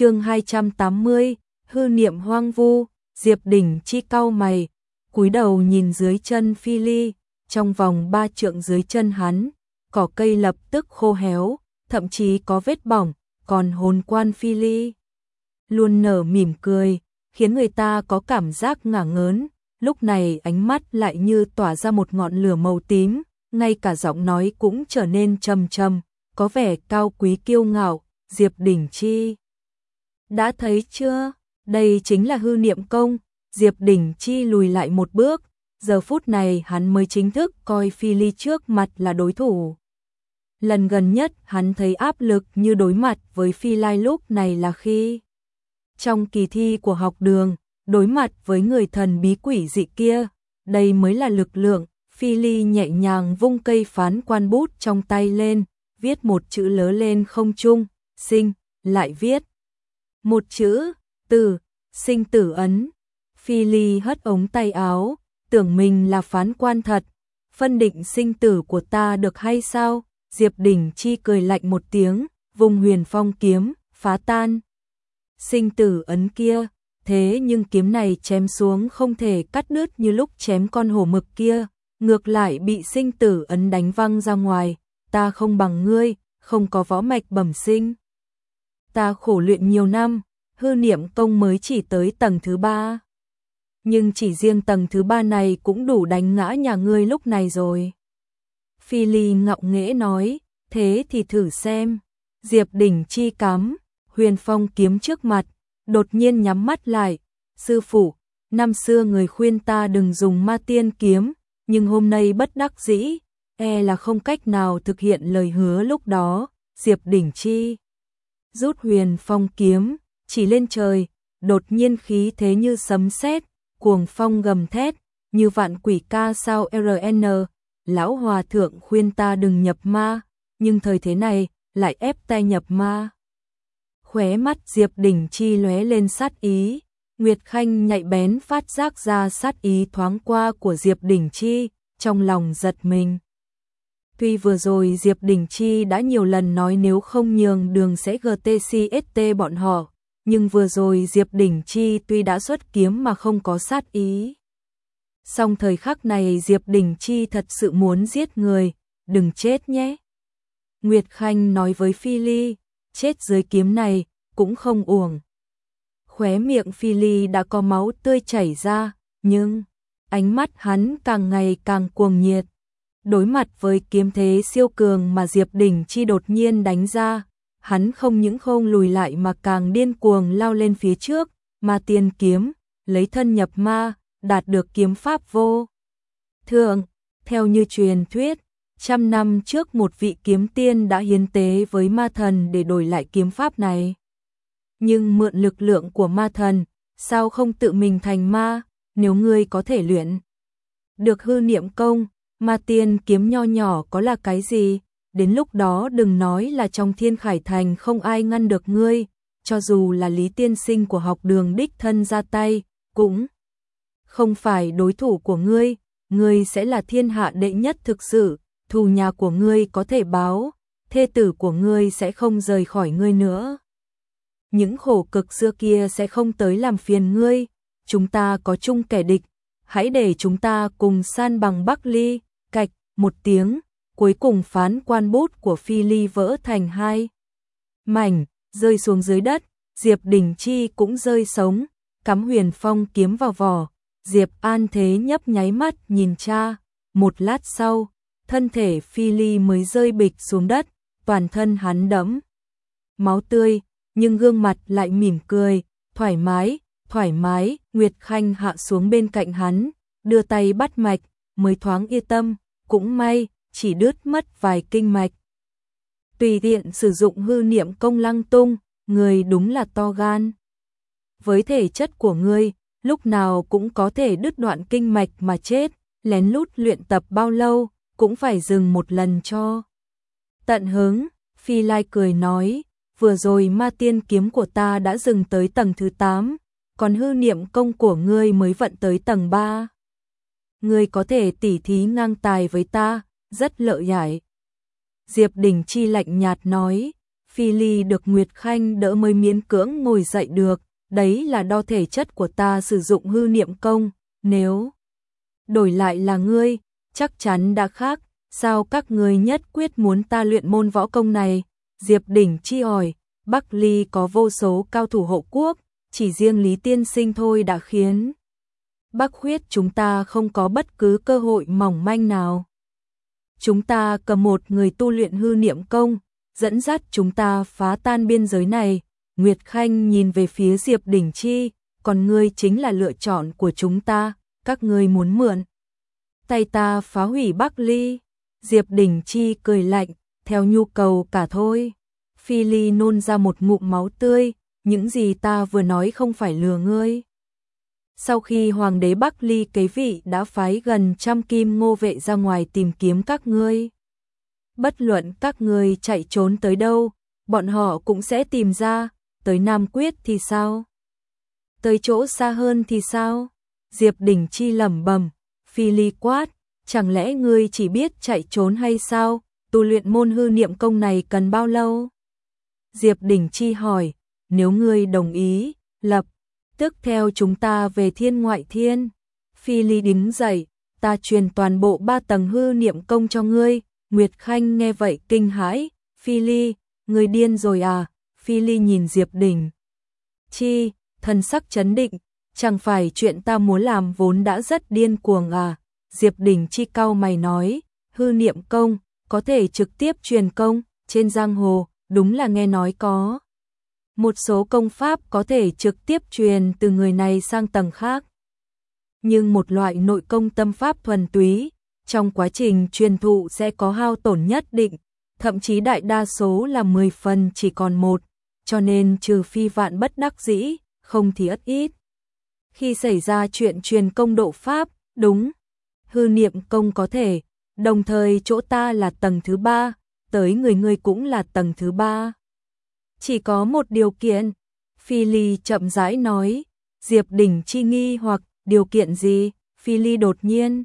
chương 280, hư niệm hoang vu, Diệp Đỉnh chi cau mày, cúi đầu nhìn dưới chân Phi Ly, trong vòng ba trượng dưới chân hắn, cỏ cây lập tức khô héo, thậm chí có vết bỏng, còn hồn quan Phi Ly luôn nở mỉm cười, khiến người ta có cảm giác ngả ngớn, lúc này ánh mắt lại như tỏa ra một ngọn lửa màu tím, ngay cả giọng nói cũng trở nên trầm trầm, có vẻ cao quý kiêu ngạo, Diệp Đỉnh Chi. Đã thấy chưa? Đây chính là hư niệm công, Diệp Đỉnh Chi lùi lại một bước, giờ phút này hắn mới chính thức coi Phi Ly trước mặt là đối thủ. Lần gần nhất hắn thấy áp lực như đối mặt với Phi Lai lúc này là khi trong kỳ thi của học đường, đối mặt với người thần bí quỷ dị kia, đây mới là lực lượng. Phi Ly nhẹ nhàng vung cây phán quan bút trong tay lên, viết một chữ lớn lên không trung, sinh, lại viết một chữ, từ sinh tử ấn. Phi Ly hất ống tay áo, tưởng mình là phán quan thật, phân định sinh tử của ta được hay sao? Diệp Đình Chi cười lạnh một tiếng, vùng huyền phong kiếm, phá tan. Sinh tử ấn kia, thế nhưng kiếm này chém xuống không thể cắt đứt như lúc chém con hổ mực kia, ngược lại bị sinh tử ấn đánh văng ra ngoài, ta không bằng ngươi, không có võ mạch bẩm sinh. Ta khổ luyện nhiều năm, hư niệm công mới chỉ tới tầng thứ ba. Nhưng chỉ riêng tầng thứ ba này cũng đủ đánh ngã nhà ngươi lúc này rồi. Phi Ly ngạo nghễ nói, thế thì thử xem. Diệp đỉnh chi cắm, huyền phong kiếm trước mặt, đột nhiên nhắm mắt lại. Sư phụ, năm xưa người khuyên ta đừng dùng ma tiên kiếm, nhưng hôm nay bất đắc dĩ, e là không cách nào thực hiện lời hứa lúc đó. Diệp đỉnh chi rút huyền phong kiếm, chỉ lên trời, đột nhiên khí thế như sấm sét, cuồng phong gầm thét, như vạn quỷ ca sao RN, lão hòa thượng khuyên ta đừng nhập ma, nhưng thời thế này lại ép ta nhập ma. Khóe mắt Diệp Đình Chi lóe lên sát ý, Nguyệt Khanh nhạy bén phát giác ra sát ý thoáng qua của Diệp Đình Chi, trong lòng giật mình. Tuy vừa rồi Diệp Đình Chi đã nhiều lần nói nếu không nhường đường sẽ GTCST bọn họ, nhưng vừa rồi Diệp Đình Chi tuy đã xuất kiếm mà không có sát ý. Song thời khắc này Diệp Đình Chi thật sự muốn giết người, đừng chết nhé. Nguyệt Khanh nói với Phi Ly, chết dưới kiếm này cũng không uổng. Khóe miệng Phi Ly đã có máu tươi chảy ra, nhưng ánh mắt hắn càng ngày càng cuồng nhiệt. Đối mặt với kiếm thế siêu cường mà Diệp Đình Chi đột nhiên đánh ra, hắn không những không lùi lại mà càng điên cuồng lao lên phía trước, mà tiền kiếm, lấy thân nhập ma, đạt được kiếm pháp vô. Thượng, theo như truyền thuyết, trăm năm trước một vị kiếm tiên đã hiến tế với ma thần để đổi lại kiếm pháp này. Nhưng mượn lực lượng của ma thần, sao không tự mình thành ma, nếu ngươi có thể luyện. Được hư niệm công, ma tiên kiếm nho nhỏ có là cái gì, đến lúc đó đừng nói là trong thiên khải thành không ai ngăn được ngươi, cho dù là lý tiên sinh của học đường đích thân ra tay, cũng không phải đối thủ của ngươi, ngươi sẽ là thiên hạ đệ nhất thực sự, thù nhà của ngươi có thể báo, thê tử của ngươi sẽ không rời khỏi ngươi nữa. Những khổ cực xưa kia sẽ không tới làm phiền ngươi, chúng ta có chung kẻ địch, hãy để chúng ta cùng san bằng Bắc Ly, cạch, một tiếng, cuối cùng phán quan bút của Phi Ly vỡ thành hai. Mảnh, rơi xuống dưới đất, Diệp Đình Chi cũng rơi sống, cắm huyền phong kiếm vào vỏ, Diệp An Thế nhấp nháy mắt nhìn cha, một lát sau, thân thể Phi Ly mới rơi bịch xuống đất, toàn thân hắn đẫm. Máu tươi, nhưng gương mặt lại mỉm cười, thoải mái, thoải mái, Nguyệt Khanh hạ xuống bên cạnh hắn, đưa tay bắt mạch, mới thoáng yên tâm, cũng may, chỉ đứt mất vài kinh mạch. Tùy tiện sử dụng hư niệm công lăng tung, người đúng là to gan. Với thể chất của ngươi, lúc nào cũng có thể đứt đoạn kinh mạch mà chết, lén lút luyện tập bao lâu, cũng phải dừng một lần cho. Tận hứng, Phi Lai cười nói, vừa rồi ma tiên kiếm của ta đã dừng tới tầng thứ 8, còn hư niệm công của ngươi mới vận tới tầng 3. Ngươi có thể tỉ thí ngang tài với ta, rất lợi hại. Diệp Đình Chi lạnh nhạt nói, Phi Ly được Nguyệt Khanh đỡ mới miễn cưỡng ngồi dậy được, đấy là đo thể chất của ta sử dụng hư niệm công, nếu đổi lại là ngươi, chắc chắn đã khác, sao các ngươi nhất quyết muốn ta luyện môn võ công này? Diệp Đỉnh chi hỏi, Bắc Ly có vô số cao thủ hộ quốc, chỉ riêng Lý Tiên Sinh thôi đã khiến Bắc huyết chúng ta không có bất cứ cơ hội mỏng manh nào. Chúng ta cầm một người tu luyện hư niệm công, dẫn dắt chúng ta phá tan biên giới này. Nguyệt Khanh nhìn về phía Diệp Đình Chi, còn ngươi chính là lựa chọn của chúng ta, các ngươi muốn mượn. Tay ta phá hủy Bắc Ly. Diệp Đình Chi cười lạnh, theo nhu cầu cả thôi. Phi Ly nôn ra một ngụm máu tươi, những gì ta vừa nói không phải lừa ngươi. Sau khi Hoàng đế Bắc Ly kế vị đã phái gần trăm kim ngô vệ ra ngoài tìm kiếm các ngươi. Bất luận các ngươi chạy trốn tới đâu, bọn họ cũng sẽ tìm ra, tới Nam Quyết thì sao? Tới chỗ xa hơn thì sao? Diệp Đình Chi lẩm bẩm, Phi Ly quát, chẳng lẽ ngươi chỉ biết chạy trốn hay sao? Tu luyện môn hư niệm công này cần bao lâu? Diệp Đình Chi hỏi, nếu ngươi đồng ý, lập tức theo chúng ta về thiên ngoại thiên. Phi Ly đứng dậy, ta truyền toàn bộ ba tầng hư niệm công cho ngươi. Nguyệt Khanh nghe vậy kinh hãi, Phi Ly, người điên rồi à? Phi Ly nhìn Diệp Đình. Chi, thần sắc chấn định, chẳng phải chuyện ta muốn làm vốn đã rất điên cuồng à? Diệp Đình Chi cao mày nói, hư niệm công, có thể trực tiếp truyền công, trên giang hồ, đúng là nghe nói có một số công pháp có thể trực tiếp truyền từ người này sang tầng khác. Nhưng một loại nội công tâm pháp thuần túy, trong quá trình truyền thụ sẽ có hao tổn nhất định, thậm chí đại đa số là 10 phần chỉ còn một, cho nên trừ phi vạn bất đắc dĩ, không thì ất ít. Khi xảy ra chuyện truyền công độ pháp, đúng, hư niệm công có thể, đồng thời chỗ ta là tầng thứ ba, tới người người cũng là tầng thứ ba. Chỉ có một điều kiện, Phi Ly chậm rãi nói, Diệp Đình chi nghi hoặc điều kiện gì, Phi Ly đột nhiên.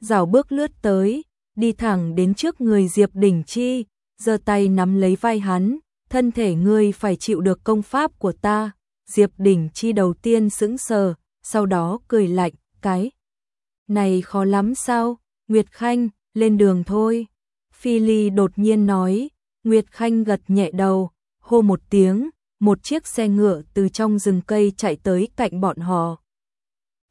Rảo bước lướt tới, đi thẳng đến trước người Diệp Đình chi, giơ tay nắm lấy vai hắn, thân thể ngươi phải chịu được công pháp của ta. Diệp Đình chi đầu tiên sững sờ, sau đó cười lạnh, cái. Này khó lắm sao, Nguyệt Khanh, lên đường thôi. Phi Ly đột nhiên nói, Nguyệt Khanh gật nhẹ đầu, hô một tiếng, một chiếc xe ngựa từ trong rừng cây chạy tới cạnh bọn họ.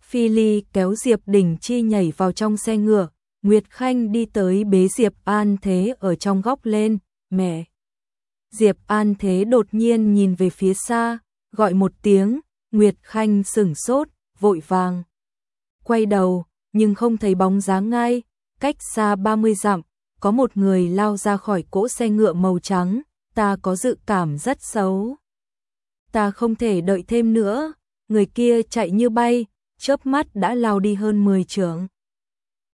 Phi Ly kéo Diệp Đình Chi nhảy vào trong xe ngựa, Nguyệt Khanh đi tới bế Diệp An Thế ở trong góc lên, mẹ. Diệp An Thế đột nhiên nhìn về phía xa, gọi một tiếng, Nguyệt Khanh sửng sốt, vội vàng. Quay đầu, nhưng không thấy bóng dáng ngay, cách xa 30 dặm, có một người lao ra khỏi cỗ xe ngựa màu trắng, ta có dự cảm rất xấu. Ta không thể đợi thêm nữa, người kia chạy như bay, chớp mắt đã lao đi hơn 10 trượng.